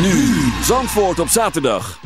Nu Zandvoort op zaterdag.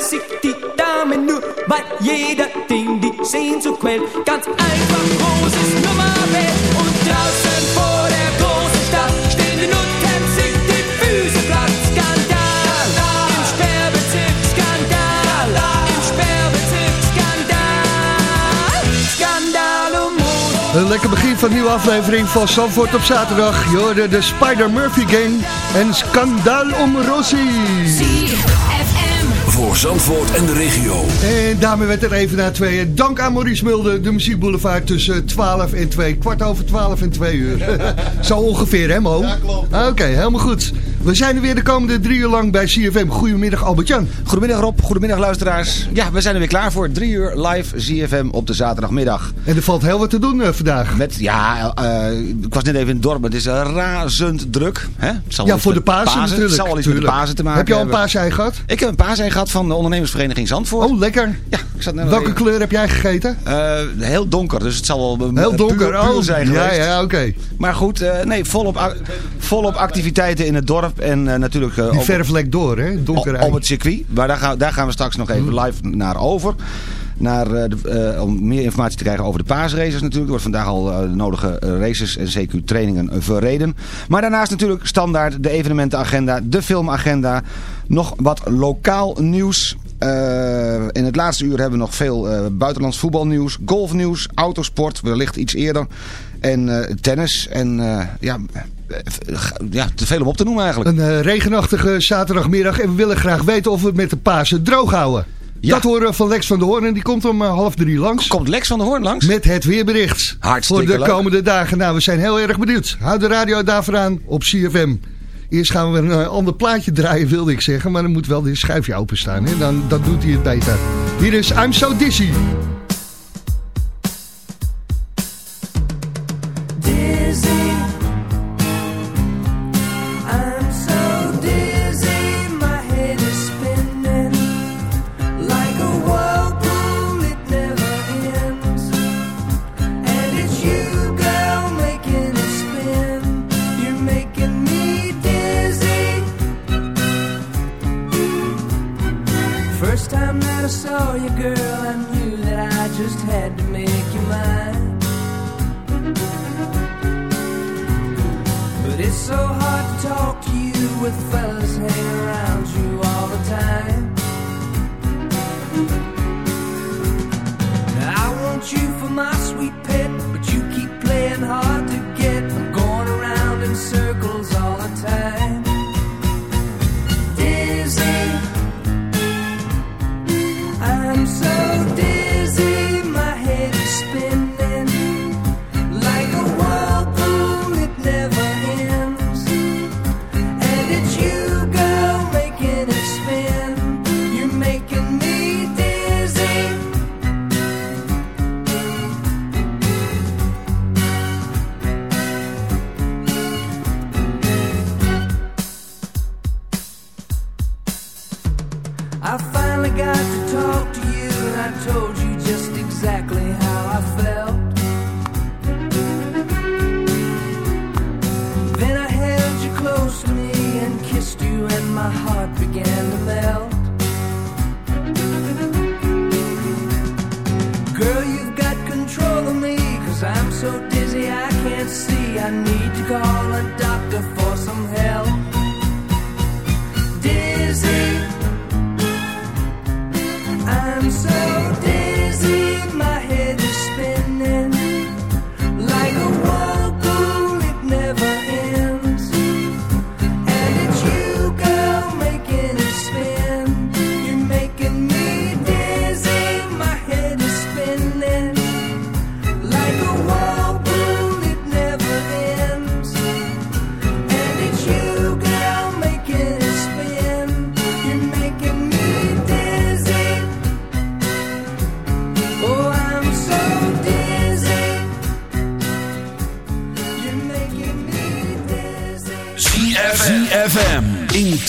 Sich die Damen nur, weil jeder den die Sehnsucht quält. Ganz einfach Nummer wählt und draußen vor der großen Stadt stehen die Nutten, sich die Füße platt. Skandal, im Sperrbezirk Skandal, im Sperrbezirk Skandal, Skandal um. Een lekker begin van een nieuwe aflevering van Zandvoort op zaterdag. Je de Spider-Murphy Gang en Scandal om Rossi. Voor Zandvoort en de regio. En daarmee werd er even na tweeën. Dank aan Maurice Mulder, de muziekboulevard tussen 12 en 2. Kwart over 12 en 2 uur. Zo ongeveer, hè Mo? Ja, klopt. Oké, helemaal goed. We zijn er weer de komende drie uur lang bij CFM. Goedemiddag Albert-Jan. Goedemiddag Rob, goedemiddag luisteraars. Ja, we zijn er weer klaar voor drie uur live ZFM op de zaterdagmiddag. En er valt heel wat te doen eh, vandaag. Met, ja, eh, ik was net even in het dorp, het is razend druk. Hè? Zal Ja, voor de Pasen natuurlijk. Het zal wel iets met de Tuurlijk. Pasen te maken Heb je al een paasei gehad? Ik heb een paasei gehad van de ondernemersvereniging Zandvoort. Oh, lekker. Ja, ik zat net Welke even- kleur heb jij gegeten? Eh, heel donker, dus het zal wel Heel donker. puur, puur oh, zijn ja, geweest. ja, oké. Maar goed, nee, volop, volop activiteiten in het dorp en eh, natuurlijk eh, Die lekt door, hè? Donker op, op het circuit. Maar daar gaan, daar gaan we straks nog even live naar over. Naar, eh, de, om meer informatie te krijgen over de paasraces natuurlijk. Er wordt vandaag al de nodige races en CQ-trainingen verreden. Maar daarnaast natuurlijk standaard de evenementenagenda, de filmagenda. Nog wat lokaal nieuws. In het laatste uur hebben we nog veel buitenlands voetbalnieuws, golfnieuws, autosport, wellicht iets eerder. En tennis. En ja, ja, te veel om op te noemen eigenlijk. Een eh, regenachtige zaterdagmiddag en we willen graag weten of we het met de Pasen droog houden. Ja. Dat horen we van Lex van der Hoorn en die komt om eh, half drie langs. Komt Lex van der Hoorn langs? Met het weerbericht. Hartstikke Voor de leuk. komende dagen. Nou, we zijn heel erg benieuwd. Houd de radio daarvoor aan op CFM. Eerst gaan we een eh, ander plaatje draaien, wilde ik zeggen. Maar dan moet wel dit schuifje openstaan. Hè? Dan, dan doet hij het beter. Hier is I'm So Dizzy. and hard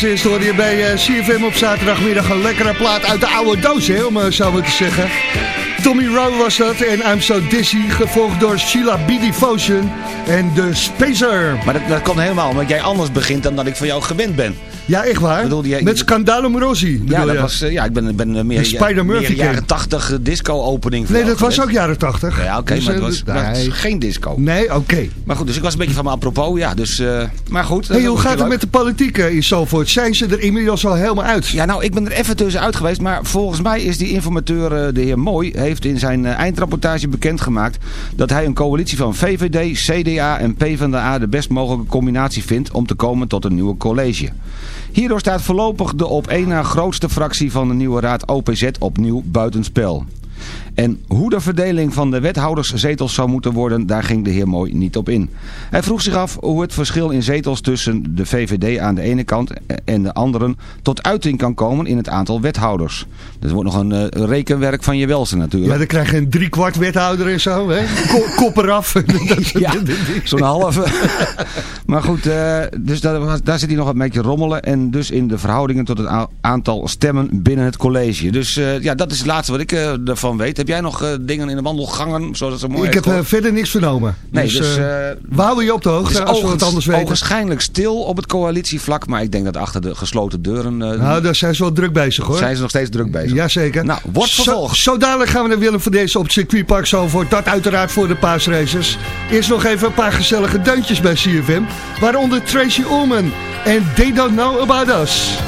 Als eerste je bij eh, CFM op zaterdagmiddag een lekkere plaat uit de oude doos, hè, om uh, zo maar te zeggen. Tommy Rowe was dat en I'm So Dizzy, gevolgd door Sheila B. Devotion en de Spacer. Maar dat, komt helemaal omdat jij anders begint dan dat ik van jou gewend ben. Ja, echt waar. Met Scandalo Morosi. Ja, dat je? was, eh, ja, ik ben, ben eh, meer, De Spider-Murphy meer jaren Gang. 80 disco-opening. van Nee, dat was ook jaren 80. Ja, oké, Dus, maar het eh, was, maar het nee. geen disco. Nee, oké. Maar goed, dus ik was een beetje van me apropos, ja. Dus, eh, maar goed. Hey, hoe gaat het leuk. met de politiek eh, in Zalvoort? Zijn ze er inmiddels al helemaal uit? Ja, nou, ik ben er even tussenuit geweest, maar volgens mij is die informateur, eh, de heer Mooi, heeft in zijn eh, eindrapportage bekendgemaakt dat hij een coalitie van VVD, CDA en PvdA de best mogelijke combinatie vindt om te komen tot een nieuwe college. Hierdoor staat voorlopig de op één na grootste fractie van de nieuwe raad OPZ opnieuw buitenspel. En hoe de verdeling van de wethouderszetels zou moeten worden, daar ging de heer Mooi niet op in. Hij vroeg zich af hoe het verschil in zetels tussen de VVD aan de ene kant en de anderen tot uiting kan komen in het aantal wethouders. Dat wordt nog een eh, rekenwerk van je welste natuurlijk. Ja, dan krijg je een driekwart wethouder en zo, hè? Ko Ja, zo'n halve. maar goed, eh, dus daar, daar zit hij nog een beetje rommelen. En dus in de verhoudingen tot het aantal stemmen binnen het college. Dus eh, ja, dat is het laatste wat ik ervan weet. Heb jij nog eh, dingen in de wandelgangen, zoals het zo mooi Ik heb eh, verder niks vernomen. Nee, dus, eh, eh, we houden je op de hoogte is als we het anders weten. ogenschijnlijk stil op het coalitievlak. Maar ik denk dat achter de gesloten deuren eh, Nou, daar zijn ze wel druk bezig, hoor. zijn ze nog steeds druk bezig. Jazeker. Nou, wordt Zo- vervolgd. Zo, dadelijk gaan we naar Willem van deze op het circuitpark Zalvoort. Dat uiteraard voor de paasraces. Eerst nog even een paar gezellige deuntjes bij CFM. Waaronder Tracy Ullman en They Don't Know About Us.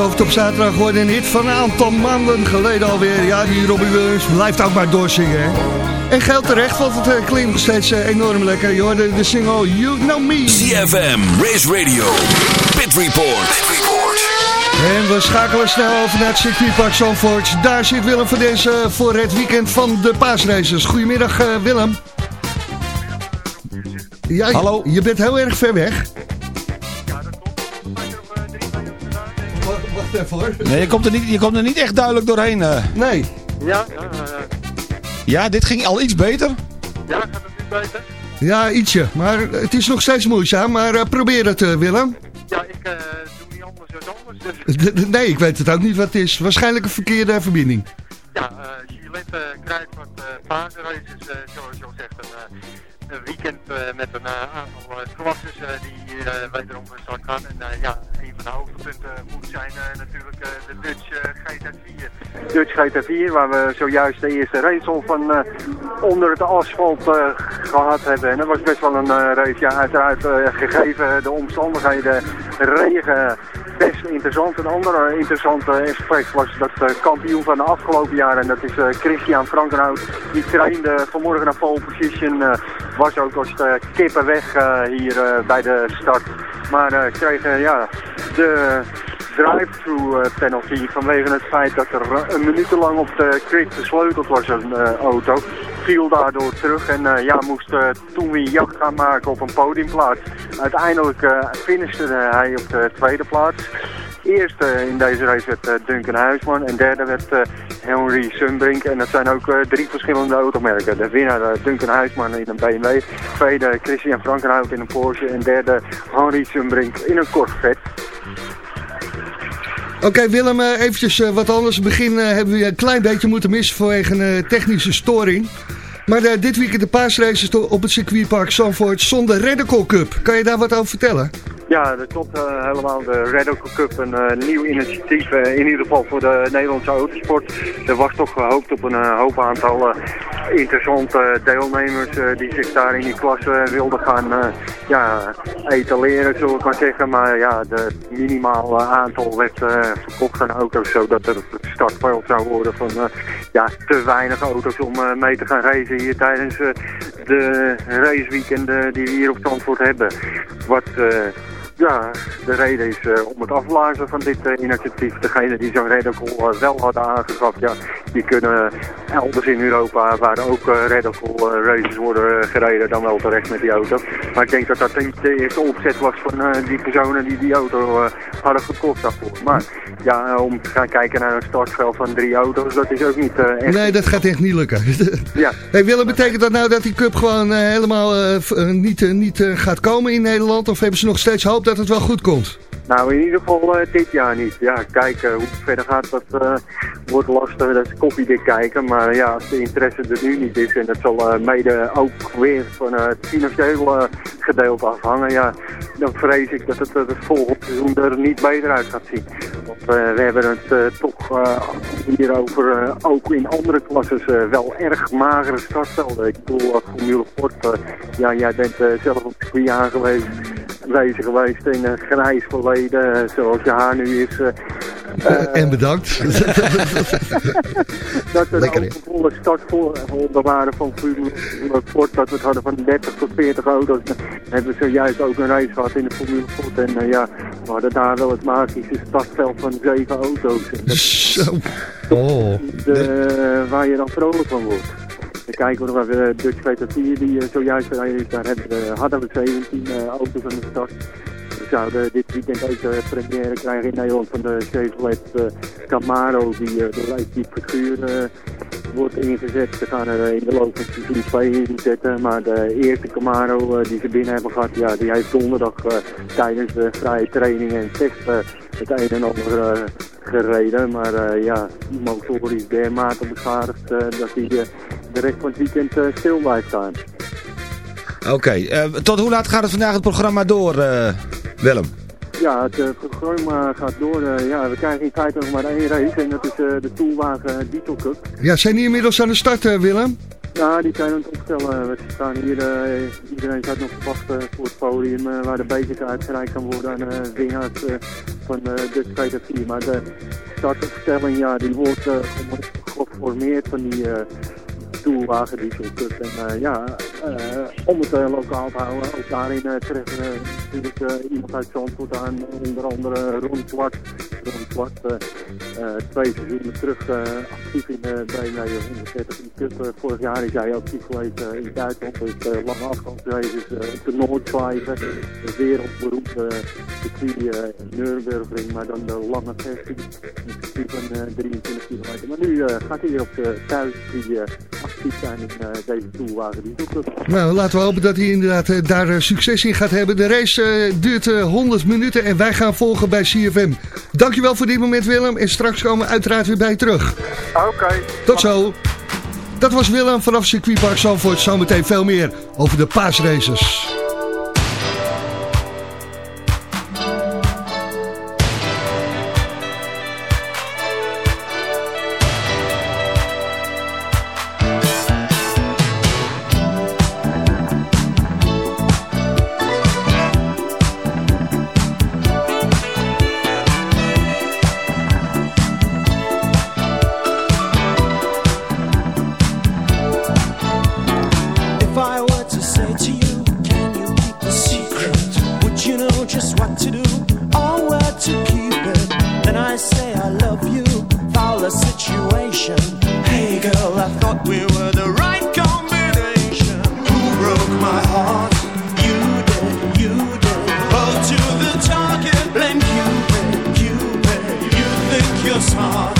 Zalvert op zaterdag wordt een hit van een aantal maanden geleden alweer. Ja, die Robbie Williams blijft ook maar doorzingen. Hè? En geldt terecht, want het eh, klinkt nog steeds eh, enorm lekker. Je hoorde de single You Know Me. CFM, Race Radio, Pit Report. Pit Report. En we schakelen snel over naar het circuitpark Zandvoort. Daar zit Willem voor, deze, voor het weekend van de paasraces. Goedemiddag eh, Willem. Ja, Hallo. Je bent heel erg ver weg. Wacht even hoor. Nee, je komt er niet, je komt er niet echt duidelijk doorheen. eh. Nee. Ja, ja, ja, dit ging al iets beter. ja, gaat het nu beter? Ja, ietsje. Maar het is nog steeds moeizaam. Maar eh, probeer het, eh, Willem. Ja, ik eh, doe niet anders dan anders. Dus Nee, ik weet het ook niet wat het is. Waarschijnlijk een verkeerde verbinding. ja, Gillette eh, krijgt wat uh, zoals je al zegt. Een, weekend eh, met een eh, aantal eh, die hier eh, wederom van start gaan. En ja, een van de hoogtepunten moet zijn natuurlijk de Dutch eh, GT4. Dutch GT4, waar we zojuist de eerste race van onder het asfalt eh, gehad hebben. En dat was best wel een race, ja, uiteraard gegeven de omstandigheden, regen, best interessant. Een andere interessante aspect was dat eh, kampioen van de afgelopen jaren, en dat is eh, Christian Frankenhout. Die trainde vanmorgen naar pole position, eh, was ook als de kippen weg eh, hier eh, bij de start. Maar eh, kreeg eh, ja, de drive-thru eh, penalty vanwege het feit dat er eh, een minuut lang op de grid gesleuteld was een eh, auto. Viel daardoor terug en eh, ja, moest eh, toen weer jacht gaan maken op een podiumplaats. Uiteindelijk eh finishte hij op de tweede plaats. Eerste in deze race werd Duncan Huisman en derde werd Henry Sunbrink. En dat zijn ook drie verschillende automerken. De winnaar Duncan Huisman in een BMW, tweede Christian Frankenhout in een Porsche en derde Henry Sunbrink in een Corvette. Oké Willem, eh, eventjes eh, wat anders. Begin eh, hebben we een klein beetje moeten missen vanwege een technische storing. Maar eh, dit weekend de paasraces op het circuitpark Zandvoort zonder Radical Cup. Kan je daar wat over vertellen? Ja, dat klopt eh, helemaal. De Radical Cup, een eh, nieuw initiatief, in ieder geval voor de Nederlandse autosport. Er was toch gehoopt op een hoop aantal interessante deelnemers die zich daar in die klasse wilden gaan ja, etaleren, zullen we maar zeggen. Maar ja, de minimaal aantal werd verkocht aan auto's, zodat er het startveld zou worden van ja, te weinig auto's om mee te gaan racen hier tijdens eh, de raceweekenden die we hier op Zandvoort hebben. Wat... ja, de reden is eh, om het afblazen van dit eh, initiatief. Degene die zo'n radical eh, wel hadden aangeschaft, ja, die kunnen elders in Europa, waar ook uh, eh, races worden gereden, dan wel terecht met die auto. Maar ik denk dat dat niet de eerste opzet was van die personen die die auto hadden gekocht daarvoor. Maar ja, om te gaan kijken naar een startveld van drie auto's, dat is ook niet echt... Nee, dat gaat echt niet lukken. Ja. Hey Willem, betekent dat nou dat die cup gewoon helemaal niet, niet gaat komen in Nederland? Of hebben ze nog steeds hoop dat het wel goed komt? Nou, in ieder geval eh, dit jaar niet. Ja, kijken hoe het verder gaat, dat eh, wordt lastig. Dat is koffiedik kijken. Maar ja, als de interesse er nu niet is en dat zal eh, mede ook weer van eh, het financiële gedeelte afhangen, ja, dan vrees ik dat het eh, het volgende seizoen er niet beter uit gaat zien. Want eh, we hebben het eh, toch eh, hier over eh, ook in andere klasses eh, wel erg magere startvelden. Ik bedoel, uh, Formule eh, ja, jij bent eh, zelf op het aangewezen bezig geweest in een grijs verleden, eh, zoals je haar nu is. eh, Eh, en bedankt. dat er Lekker, ook een volle startvolgorde waren van Formule Ford, dat we het hadden van 30 tot 40 auto's. Dan hebben we zojuist ook een race gehad in de Formule Ford. En eh, ja, we hadden daar wel het magische startveld van 7 auto's. Zo. Oh. eh, waar je dan vrolijk van wordt. Dan kijken we nog even de Dutch VT4 die eh, zojuist rijden. Daar hebben we, hadden we 17 eh, auto's aan de start. Zouden dit weekend ook de première krijgen in Nederland van de Chevrolet eh, Camaro die uh, door Leif Figuur eh, wordt ingezet. Ze gaan er eh, in de loop van seizoen twee in zetten. Maar de eerste Camaro eh, die ze binnen hebben gehad, ja, die heeft donderdag eh, tijdens de vrije training en test eh, het een en ander eh, gereden. Maar eh, ja, die motor is dermate beschadigd eh, dat hij eh, de rest van het weekend eh, stil blijft staan. Oké, eh, tot hoe laat gaat het vandaag het programma door, eh, Willem? Ja, het eh, programma gaat door. ja, we krijgen in feite nog maar één race en dat is de Toolwagen Diesel Cup. Ja, zijn die inmiddels aan de start, Willem? Ja, die zijn aan het opstellen. We staan hier, iedereen staat nog te wachten voor het podium waar de beker uitgereikt kan worden aan de winnaars van de tweede vier. Maar de startopstelling, ja, die wordt ge- geformeerd van die uh, toelwagen die zo kut. En eh, ja, eh, om het eh, lokaal te houden, ook daarin uh, treffen natuurlijk iemand uit Zandvoort aan, onder andere Ron Zwart. Zwart, eh, eh, twee seizoenen terug eh, actief in de BMW 130 Cup. Eh, vorig jaar is hij actief geweest in Duitsland, dus lange afstandsraces uh, op de Noordschleife. De wereldberoemde circuit Nürburgring, maar dan de lange versie. Een van uh, 23 kilometer. Maar nu gaat hij op de thuis die actief zijn in deze toelwagen. Nou, laten we hopen dat hij inderdaad daar succes in gaat hebben. De race duurt 100 minuten en wij gaan volgen bij CFM. Dankjewel voor dit moment Willem en straks komen we uiteraard weer bij je terug. Oké. Okay. Tot zo. Dat was Willem vanaf circuitpark Zandvoort. Zometeen veel meer over de paasraces. your song.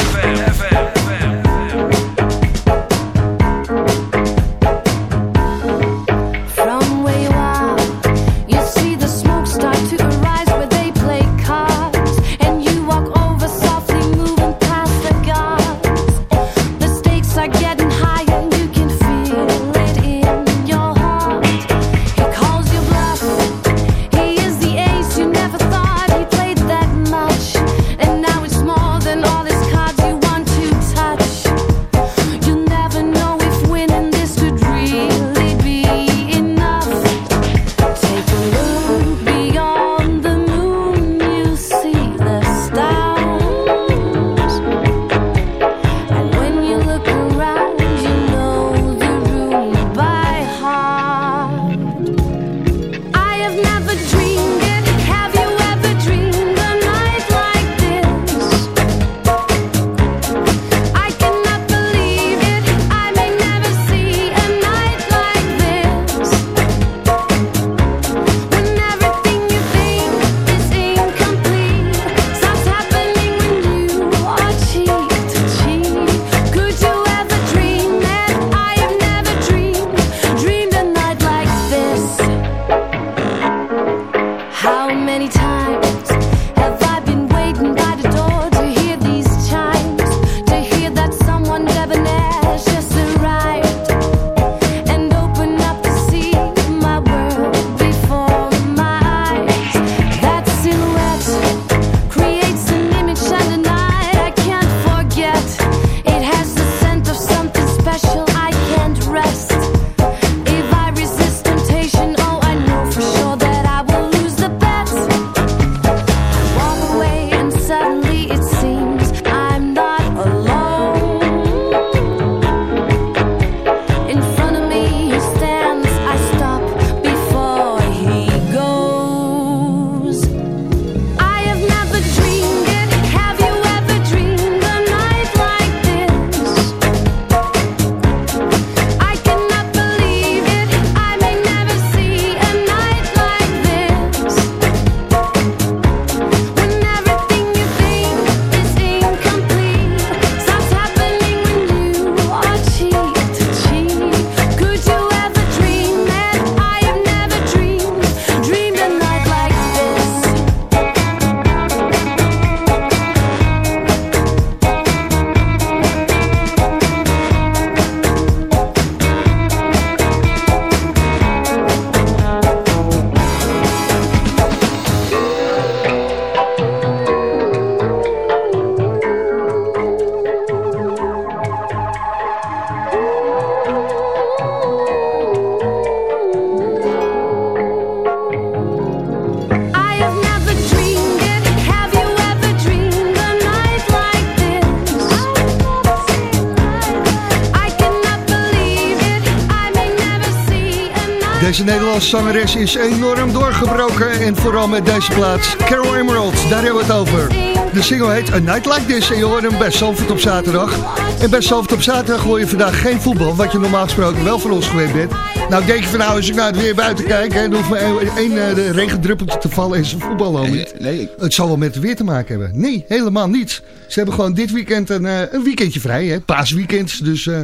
zangeres is enorm doorgebroken. En vooral met deze plaats, Carol Emerald, daar hebben we het over. De single heet A Night Like This en je hoort hem bij Salford op zaterdag. En bij Salford op zaterdag hoor je vandaag geen voetbal, wat je normaal gesproken wel van ons geweest bent. Nou denk je van nou, als ik naar het weer buiten kijk, en dan hoeft maar één uh, regendruppeltje te vallen en een voetbal al niet. Nee. Het zal wel met het weer te maken hebben. Nee, helemaal niet. Ze hebben gewoon dit weekend een, eh, een weekendje vrij, hè? paasweekend, dus... Eh,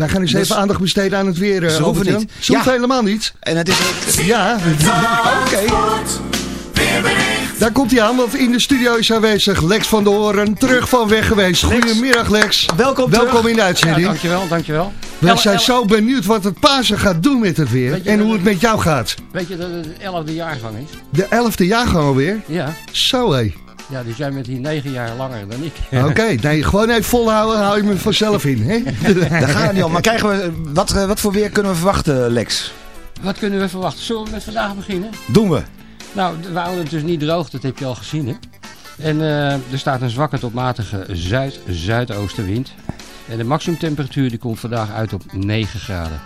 wij gaan eens Dus- even aandacht besteden aan het weer. eh, Ze hoeven Albert-Jan. niet. Ze hoeven Ja. helemaal niet. En het is ook... Ja, Oké. daar komt hij aan, want in de studio is aanwezig Lex van der Hoorn, terug van weg geweest. Goedemiddag Lex. Welkom Welkom terug. in de Ja, uitzending. dankjewel, dankjewel. Wij El- zijn el- zo benieuwd wat het Pasen gaat doen met het weer en hoe het het- met jou gaat. Weet je dat het de elfde jaargang is? De elfde jaargang alweer. Ja. Zo hé. Ja, dus jij bent hier negen jaar langer dan ik. Oké, nee, gewoon even volhouden, hou je me vanzelf in. Hè? Daar gaat het niet om. Maar krijgen we, wat, eh, wat voor weer kunnen we verwachten, Lex? Wat kunnen we verwachten? Zullen we met vandaag beginnen? Doen we. Nou, we houden het dus niet droog, dat heb je al gezien hè. En eh, er staat een zwakke tot matige zuid-zuidoostenwind. En de maximumtemperatuur die komt vandaag uit op 9 graden.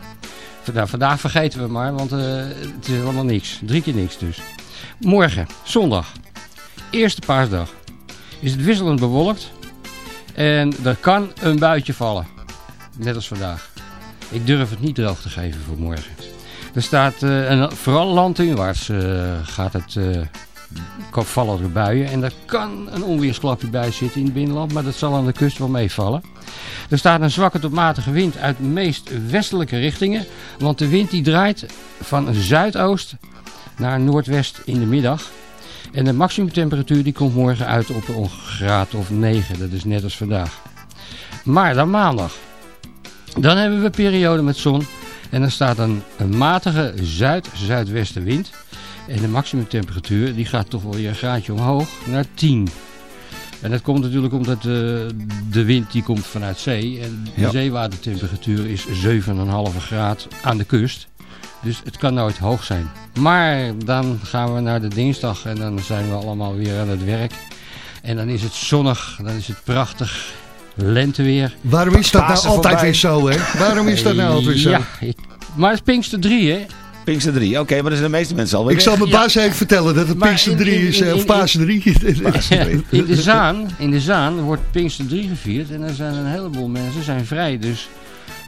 Vandaag, vandaag vergeten we maar, want eh, het is helemaal niks. Drie keer niks dus. Morgen, zondag, eerste paasdag, is het wisselend bewolkt. En er kan een buitje vallen. Net als vandaag. Ik durf het niet droog te geven voor morgen. Er staat, eh, en vooral landinwaarts eh, gaat het, kan vallen er buien. En er kan een onweersklapje bij zitten in het binnenland, maar dat zal aan de kust wel meevallen. Er staat een zwakke tot matige wind uit de meest westelijke richtingen. Want de wind die draait van zuidoost naar noordwest in de middag. En de maximumtemperatuur die komt morgen uit op een graad of 9. Dat is net als vandaag. Maar dan maandag. Dan hebben we een periode met zon. En er staat een, een matige zuid-zuidwestenwind. En de maximumtemperatuur die gaat toch wel weer een graadje omhoog naar 10. En dat komt natuurlijk omdat de, de wind die komt vanuit zee. En de Ja. zeewatertemperatuur is 7,5 graad aan de kust. Dus het kan nooit hoog zijn. Maar dan gaan we naar de dinsdag en dan zijn we allemaal weer aan het werk. En dan is het zonnig, dan is het prachtig lenteweer. Waarom is dat nou Pasen altijd voorbij. weer zo, hè? Waarom is dat nou altijd weer zo? Ja, ik- maar het is Pinkster 3, hè? Pinkster 3. Oké, maar dat zijn de meeste mensen al. Ik zal mijn Ja. baas even vertellen dat het Maar Pinkster in- 3 in- is, in- eh, of Pasen 3. In de Zaan, in de Zaan wordt Pinkster 3 gevierd en er zijn een heleboel mensen zijn vrij. Dus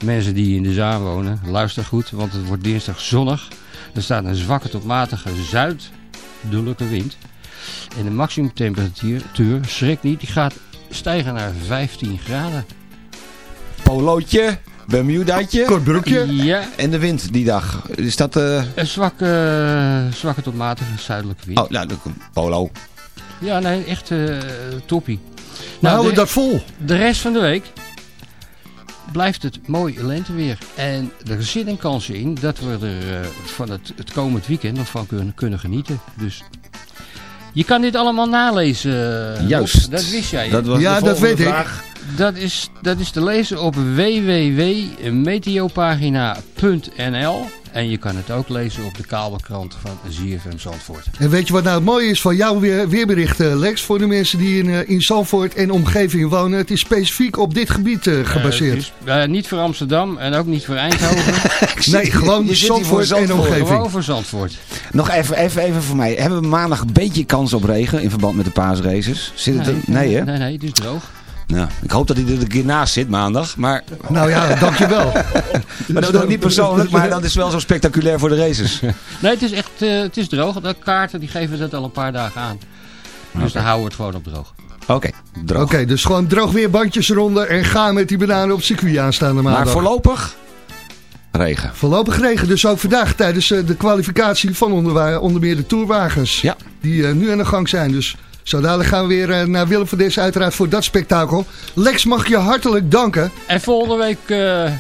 mensen die in de Zaan wonen, luister goed, want het wordt dinsdag zonnig. Er staat een zwakke tot matige zuidelijke wind. En de maximumtemperatuur, schrik niet, die gaat stijgen naar 15 graden. Polootje, Bermudaatje. Kort broekje. Ja, En de wind die dag. Is dat... eh een zwakke, zwakke tot matige zuidelijke wind. Oh, nou, dat- polo. Ja, nee, echt eh toppie. Nou, houden we de- dat vol. De rest van de week blijft het mooi lenteweer. En er zit een kans in dat we er eh, van het, het komend weekend nog van kunnen, kunnen genieten. Dus je kan dit allemaal nalezen. Rob. Juist. Dat wist jij. Dat was Ja, de dat volgende weet ik. vraag. Dat, is, dat is te lezen op www.meteopagina.nl En je kan het ook lezen op de kabelkrant van ZFM Zandvoort. En weet je wat nou het mooie is van jouw weer, weerbericht, eh, Lex? Voor de mensen die in, eh, in Zandvoort en omgeving wonen. Het is specifiek op dit gebied eh, gebaseerd. is, eh, niet voor Amsterdam en ook niet voor Eindhoven. nee, gewoon voor Zandvoort en Zandvoort. omgeving. Gewoon voor Zandvoort. Nog even, even, even voor mij. Hebben we maandag een beetje kans op regen in verband met de paasraces? Zit het er? Nee, hè? Nee, nee, het is droog. Nou, ik hoop dat hij er een keer naast zit maandag. Maar, Nou ja, dankjewel. maar dat is ook niet persoonlijk, maar dat is wel zo spectaculair voor de races. Nee, het is echt eh, het is droog. De kaarten die geven dat al een paar dagen aan. Dus dan houden we het gewoon op droog. Oké, droog. Oké, dus gewoon droog weer bandjes eronder en ga met die bananen op circuit aanstaande maandag. maar voorlopig regen. Voorlopig regen, dus ook vandaag tijdens eh, de kwalificatie van onder, onder meer de tourwagens. Ja. Die eh, nu aan de gang zijn. Dus zo dadelijk gaan we weer eh, naar Willem van Des uiteraard voor dat spektakel. Lex, mag ik je hartelijk danken. En volgende week eh,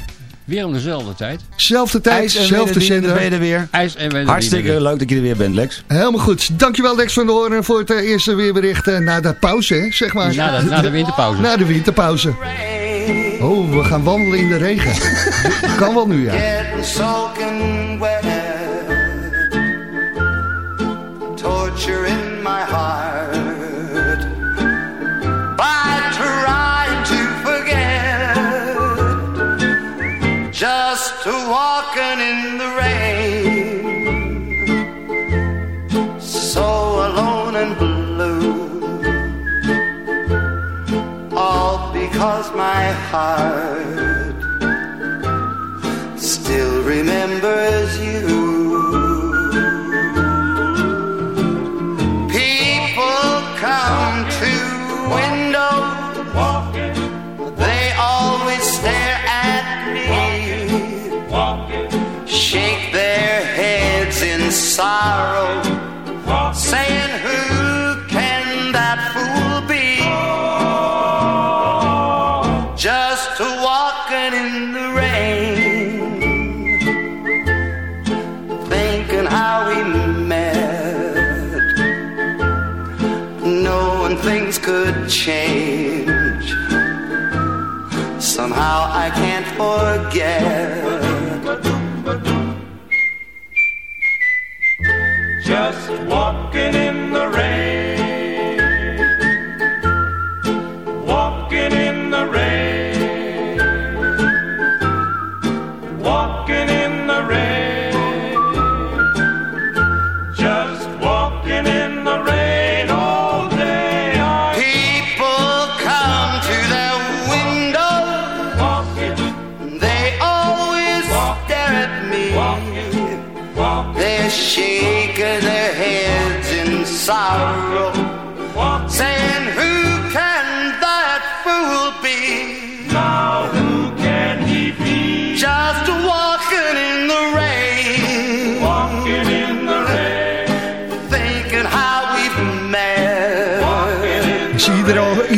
weer om dezelfde tijd. Zelfde tijd, zelfde zender. ben je er weer. IJs en wederwier. Hartstikke leuk dat je er weer bent, Lex. Helemaal goed. Dankjewel Lex van der Hoorn voor het eh, eerste weerbericht na de pauze, zeg maar. Na de, na de winterpauze. Na de winterpauze. Oh, we gaan wandelen in de regen. kan wel nu, ja. fire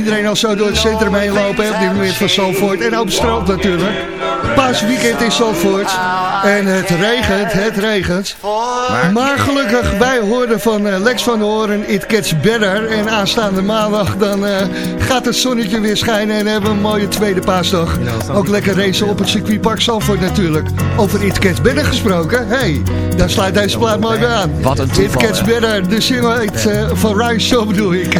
iedereen al zo door het centrum heen lopen. Op dit moment van Zalvoort en op het strand natuurlijk. Paasweekend in Zalvoort. En het regent, het regent. Maar gelukkig, wij hoorden van eh, Lex van Horen, It Gets Better. En aanstaande maandag dan eh, gaat het zonnetje weer schijnen en hebben we een mooie tweede paasdag. Ook lekker racen op het circuitpark Zalvoort natuurlijk. Over It Gets Better gesproken, hey, daar sluit deze plaat mooi weer aan. Wat een It Gets Better, de single uh, van Ryan Show bedoel ik.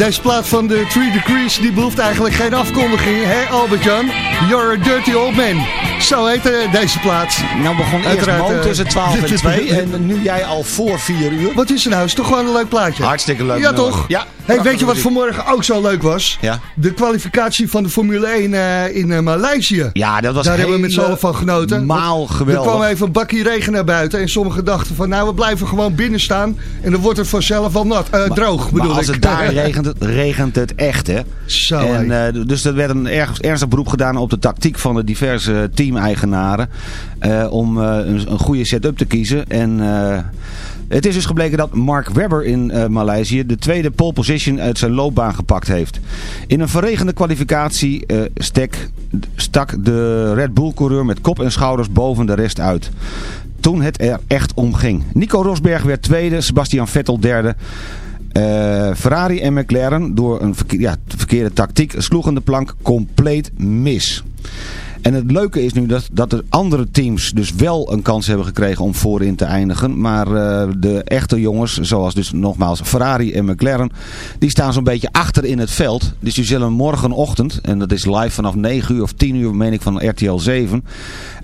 Deze plaat van de Three Degrees, die behoeft eigenlijk geen afkondiging, hè Albert-Jan? You're a dirty old man. Zo heet eh, deze plaat. Nou begon eerst Uiteraard, Mo eh, tussen 12 en 2 en nu jij al voor 4 uur. Wat is er nou? Is toch gewoon een leuk plaatje? Hartstikke leuk. Ja, nummer. toch? Ja. Hey, weet je wat vanmorgen ook zo leuk was? Ja. De kwalificatie van de Formule 1 eh, in eh, Maleisië. Ja, dat was Daar hebben we met z'n allen van genoten. Maal geweldig. Er kwam even een bakje regen naar buiten. En sommigen dachten van nou we blijven gewoon binnen staan. En dan wordt het vanzelf wel nat. eh, droog bedoel maar als ik. het daar regent, het, regent het echt, hè? Zo, en, dus er werd een erg, ernstig beroep gedaan op de tactiek van de diverse teameigenaren. om een, een goede setup te kiezen. En het is dus gebleken dat Mark Webber in eh, Maleisië de tweede pole position uit zijn loopbaan gepakt heeft. In een verregende kwalificatie eh, stak de Red Bull coureur met kop en schouders boven de rest uit. Toen het er echt om ging. Nico Rosberg werd tweede, Sebastian Vettel derde. Eh, Ferrari en McLaren door een verke- ja, verkeerde tactiek sloegen de plank compleet mis. En het leuke is nu dat, dat de andere teams dus wel een kans hebben gekregen om voorin te eindigen. Maar eh, de echte jongens, zoals dus nogmaals Ferrari en McLaren, die staan zo'n beetje achter in het veld. Dus die zullen morgenochtend, en dat is live vanaf 9 uur of 10 uur meen ik van RTL 7.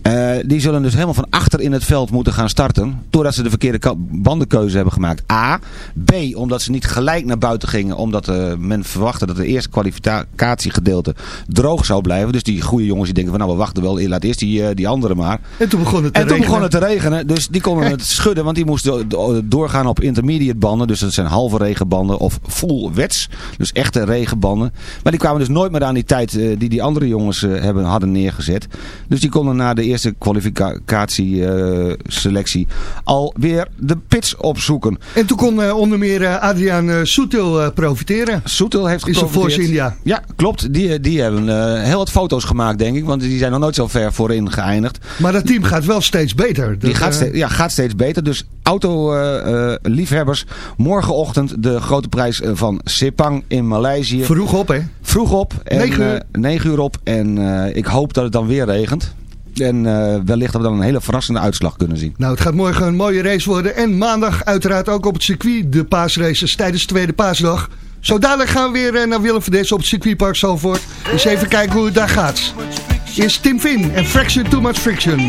eh, die zullen dus helemaal van achter in het veld moeten gaan starten. Doordat ze de verkeerde bandenkeuze hebben gemaakt. A. B. Omdat ze niet gelijk naar buiten gingen. Omdat eh, men verwachtte dat de eerste kwalificatiegedeelte droog zou blijven. Dus die goede jongens die denken van nou we wachten wel. Laat eerst die, eh, die anderen maar. En toen begon het te En toen regenen. begon het te regenen. Dus die konden het schudden. Want die moesten do- doorgaan op intermediate banden. Dus dat zijn halve regenbanden of full wets. Dus echte regenbanden. Maar die kwamen dus nooit meer aan die tijd eh, die die andere jongens eh, hebben, hadden neergezet. Dus die konden na de eerste kwalificatieselectie alweer de pits opzoeken. En toen kon onder meer Adriaan Soetil profiteren. Soetel heeft Is een geprofiteerd. Force India. Ja, klopt. Die, die hebben heel wat foto's gemaakt, denk ik. Want die zijn nog nooit zo ver voorin geëindigd. Maar dat team gaat wel steeds beter. Die gaat, eh, steeds, ja, gaat steeds beter. Dus auto-liefhebbers, morgenochtend de grote prijs eh, van Sepang in Maleisië. Vroeg op, hè? Vroeg op. En, Negen uur. eh, negen uur op. En eh, ik hoop dat het dan weer regent. En eh, wellicht dat we dan een hele verrassende uitslag kunnen zien. Nou, het gaat morgen een mooie race worden. En maandag uiteraard ook op het circuit de paasraces tijdens de tweede paasdag. Zo dadelijk gaan we weer eh, naar Willem van Dessen op het circuitpark Zalvoort. Dus even kijken hoe het daar gaat. Eerst Tim Finn en Fraction Too Much Friction.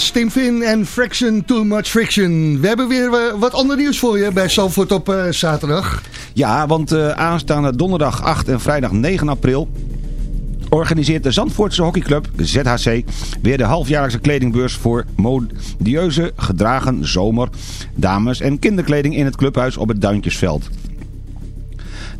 Was Tim Finn en Fraction Too Much Friction. We hebben weer eh, wat ander nieuws voor je bij Zalvoort op eh, zaterdag. Ja, want eh, aanstaande donderdag 8 en vrijdag 9 april organiseert de Zandvoortse hockeyclub, ZHC, weer de halfjaarlijkse kledingbeurs voor modieuze gedragen zomer, dames- en kinderkleding in het clubhuis op het Duintjesveld.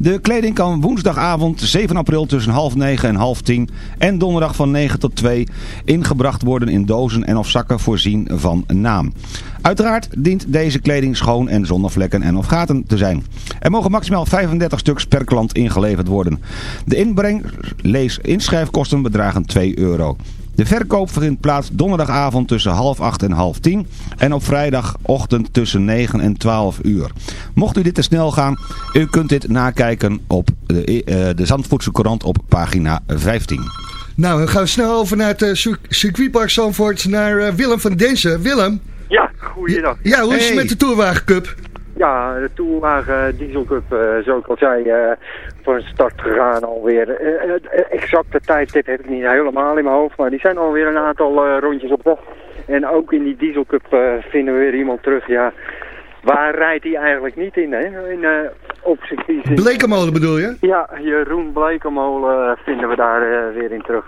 De kleding kan woensdagavond 7 april tussen half 9 en half 10 en donderdag van 9 tot 2 ingebracht worden in dozen en of zakken voorzien van naam. Uiteraard dient deze kleding schoon en zonder vlekken en of gaten te zijn. Er mogen maximaal 35 stuks per klant ingeleverd worden. De inbreng, lees inschrijfkosten bedragen 2 euro. De verkoop vindt plaats donderdagavond tussen half 8 en half 10 en op vrijdagochtend tussen 9 en 12 uur. Mocht u dit te snel gaan, u kunt dit nakijken op de, eh, de Zandvoortse Courant op pagina 15. Nou, dan gaan we snel over naar het eh, cir- circuitpark Zandvoort, naar eh, Willem van Densen. Willem, Ja, goeiedag. ja, hoe is het Hey. met de Tourwagen Cup? Ja, de Tourwagen Diesel Cup, eh, zoals ik al zei, eh van start gegaan alweer. Eh, exacte tijdstip heb ik niet helemaal in mijn hoofd, maar die zijn alweer een aantal rondjes op weg. En ook in die Diesel Cup vinden we weer iemand terug, ja. Waar rijdt hij eigenlijk niet in, hè? In, op circuit. Blekemolen bedoel je? Ja, Jeroen Blekemolen vinden we daar weer in terug.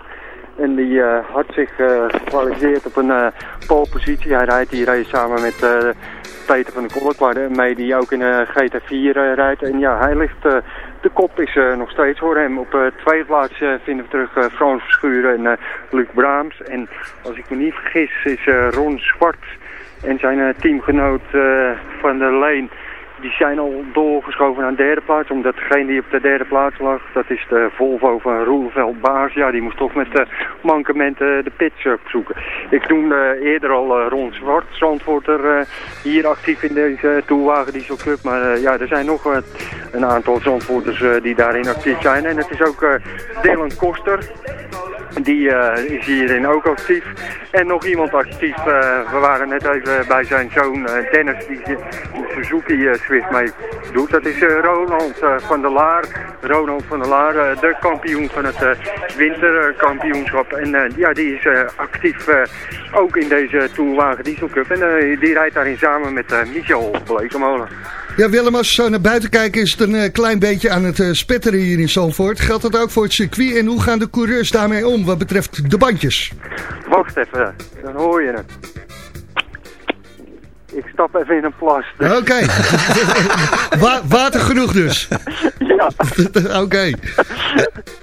En die had zich gekwalificeerd op een eh polepositie. Hij rijdt hier race samen met Peter van der Kolk, waarmee die ook in eh GT4 eh, rijdt. En ja, hij ligt, eh, de kop is nog steeds voor hem. Op tweede plaats vinden we terug Frans Verschuren en Luc Braams. En als ik me niet vergis is Ron Zwart en zijn teamgenoot van der Leen die zijn al doorgeschoven naar de derde plaats. Omdat degene die op de derde plaats lag, dat is de Volvo van Roelveld Baars. Ja, die moest toch met de mankementen de pits opzoeken. Ik noemde eerder al eh, Ron Zwart, Zandvoorter, eh, hier actief in deze Toelwagen Diesel Club. Maar eh, ja, er zijn nog eh, een aantal Zandvoorters eh, die daarin actief zijn. En het is ook eh, Dylan Koster. Die eh, is hierin ook actief. En nog iemand actief. eh, we waren net even bij zijn zoon eh, Dennis die de Suzuki mee doet. Dat is eh, Ronald eh, van der Laar. Ronald van der Laar, eh, de kampioen van het winterkampioenschap. En ja, die is actief ook in deze Tourwagen Diesel Cup. En die rijdt daarin samen met Michel Blekemolen. Ja, Willem, als zo naar buiten kijken is het een klein beetje aan het spetteren hier in Zandvoort. Geldt dat ook voor het circuit en hoe gaan de coureurs daarmee om wat betreft de bandjes? Wacht even, dan hoor je het. Ik stap even in een plas. Oké. Wa- water genoeg dus. Ja. Oké.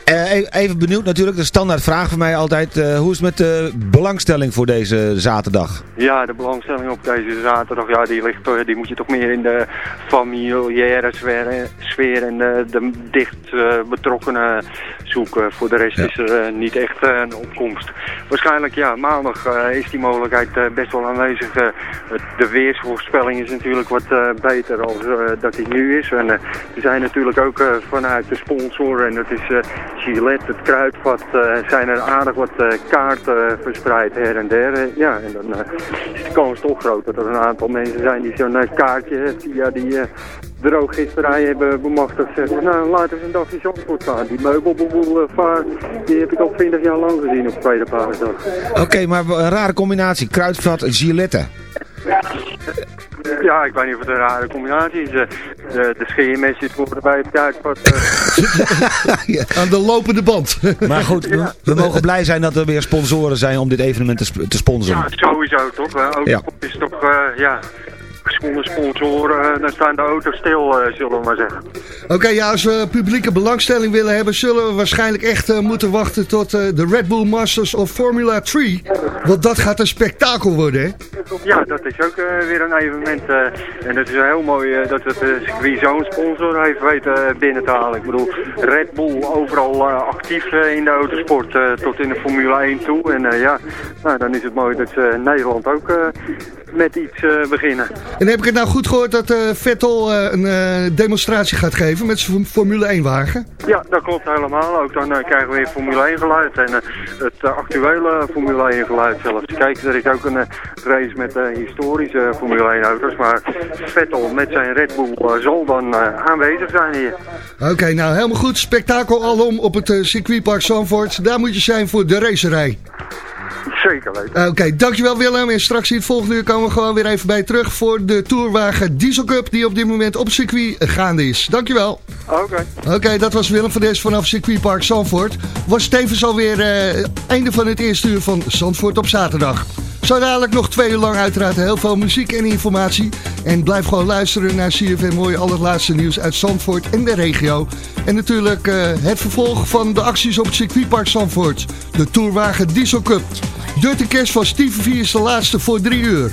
Eh, e- even benieuwd natuurlijk, de standaard vraag voor mij altijd. eh, hoe is het met de belangstelling voor deze zaterdag? Ja, de belangstelling op deze zaterdag, ja, die, ligt, eh, die moet je toch meer in de familiaire sfeer, sfeer en de, de dicht eh, betrokkenen zoeken. Voor de rest is er eh, niet echt eh, een opkomst. Waarschijnlijk, ja, maandag eh, is die mogelijkheid eh, best wel aanwezig. Eh, de weersvoorspelling is natuurlijk wat eh, beter als eh, dat die nu is. En eh, er zijn natuurlijk ook vanuit de sponsor, en dat is Gillette, het Kruidvat, zijn er aardig wat kaarten verspreid her en der. Ja, en dan is de kans toch groot dat er een aantal mensen zijn die zo'n kaartje via die drooggisterij hebben bemachtigd. Nou, laten we een dagje Zandvoort gaan. Die meubelboulevard, die heb ik al 20 jaar lang gezien op tweede. Oké, maar een rare combinatie. Kruidvat, Gillette. Ja, ik weet niet of het een rare combinatie is. Eh, De, de scheermesjes worden bij het Kruidvat... eh, Aan de lopende band. Maar goed, we, we mogen blij zijn dat er weer sponsoren zijn om dit evenement te, sp- te sponsoren. Ja, sowieso toch. Ook Ja. is toch, eh, ja, zonder sponsoren, eh, dan staan de auto's stil, eh, zullen we maar zeggen. Oké, ja, als we publieke belangstelling willen hebben, zullen we waarschijnlijk echt eh, moeten wachten tot de Red Bull Masters of Formula 3. Want dat gaat een spektakel worden, hè? Ja, dat is ook weer een evenement. en het is heel mooi dat het circuit zo'n sponsor heeft weten binnen te halen. Ik bedoel, Red Bull overal actief in de autosport tot in de Formule 1 toe. En ja, nou, dan is het mooi dat Nederland ook met iets eh, beginnen. En heb ik het nou goed gehoord dat eh, Vettel eh, een demonstratie gaat geven met zijn Formule 1 wagen? Ja, dat klopt helemaal. Ook dan krijgen we weer Formule 1 geluid en het actuele Formule 1 geluid zelfs. Kijk, er is ook een race met historische Formule 1 auto's, maar Vettel met zijn Red Bull zal dan aanwezig zijn hier. Oké, nou helemaal goed. Spektakel alom op het circuitpark Zandvoort. Daar moet je zijn voor de racerij. Zeker weten. Oké, dankjewel Willem. En straks in het volgende uur komen we gewoon weer even bij terug voor de Tourwagen Diesel Cup die op dit moment op circuit gaande is. Dankjewel. Oké. Oké, dat was Willem van Des vanaf circuitpark Zandvoort. Was tevens alweer eh einde van het eerste uur van Zandvoort op zaterdag. Zo dadelijk nog twee uur lang uiteraard heel veel muziek en informatie. En blijf gewoon luisteren naar CFM Mooi, al het laatste nieuws uit Zandvoort en de regio. En natuurlijk eh, het vervolg van de acties op het circuitpark Zandvoort. De Tourwagen Diesel Cup. Dirty Cash van Steven V is de laatste voor drie uur.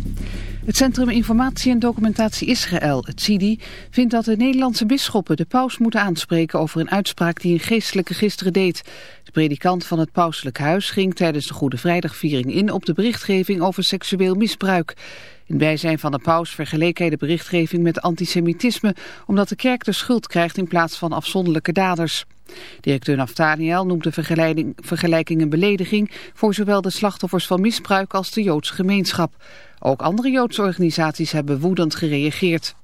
Het Centrum Informatie en Documentatie Israël, het CIDI, vindt dat de Nederlandse bisschoppen de paus moeten aanspreken over een uitspraak die een geestelijke gisteren deed. De predikant van het pauselijk huis ging tijdens de Goede Vrijdagviering in op de berichtgeving over seksueel misbruik. In bijzijn van de paus vergeleek hij de berichtgeving met antisemitisme, omdat de kerk de schuld krijgt in plaats van afzonderlijke daders. Directeur Naftaniel noemt de vergelijking, vergelijking een belediging voor zowel de slachtoffers van misbruik als de Joodse gemeenschap. Ook andere Joodse organisaties hebben woedend gereageerd.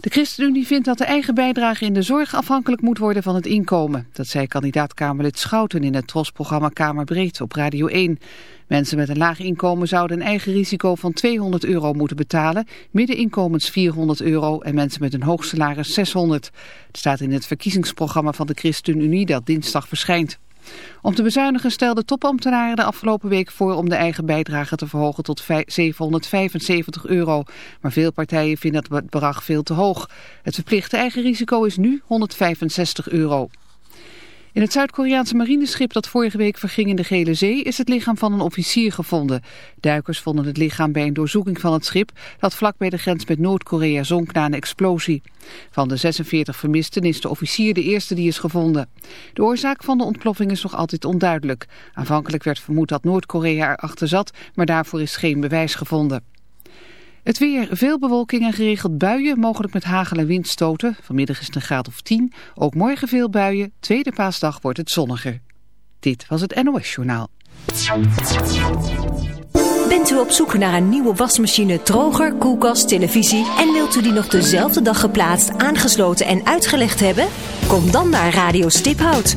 De ChristenUnie vindt dat de eigen bijdrage in de zorg afhankelijk moet worden van het inkomen. Dat zei kandidaat-Kamerlid Schouten in het TROS-programma Kamerbreed op Radio 1. Mensen met een laag inkomen zouden een eigen risico van 200 euro moeten betalen, middeninkomens 400 euro en mensen met een hoog salaris 600. Het staat in het verkiezingsprogramma van de ChristenUnie dat dinsdag verschijnt. Om te bezuinigen stelde topambtenaren de afgelopen week voor om de eigen bijdrage te verhogen tot 775 euro. Maar veel partijen vinden dat bedrag veel te hoog. Het verplichte eigen risico is nu 165 euro. In het Zuid-Koreaanse marineschip dat vorige week verging in de Gele Zee is het lichaam van een officier gevonden. Duikers vonden het lichaam bij een doorzoeking van het schip dat vlak bij de grens met Noord-Korea zonk na een explosie. Van de 46 vermisten is de officier de eerste die is gevonden. De oorzaak van de ontploffing is nog altijd onduidelijk. Aanvankelijk werd vermoed dat Noord-Korea erachter zat, maar daarvoor is geen bewijs gevonden. Het weer, veel bewolking en geregeld buien, mogelijk met hagel en windstoten. Vanmiddag is het een graad of 10. Ook morgen veel buien. Tweede paasdag wordt het zonniger. Dit was het NOS Journaal. Bent u op zoek naar een nieuwe wasmachine, droger, koelkast, televisie... en wilt u die nog dezelfde dag geplaatst, aangesloten en uitgelegd hebben? Kom dan naar Radio Stiphout.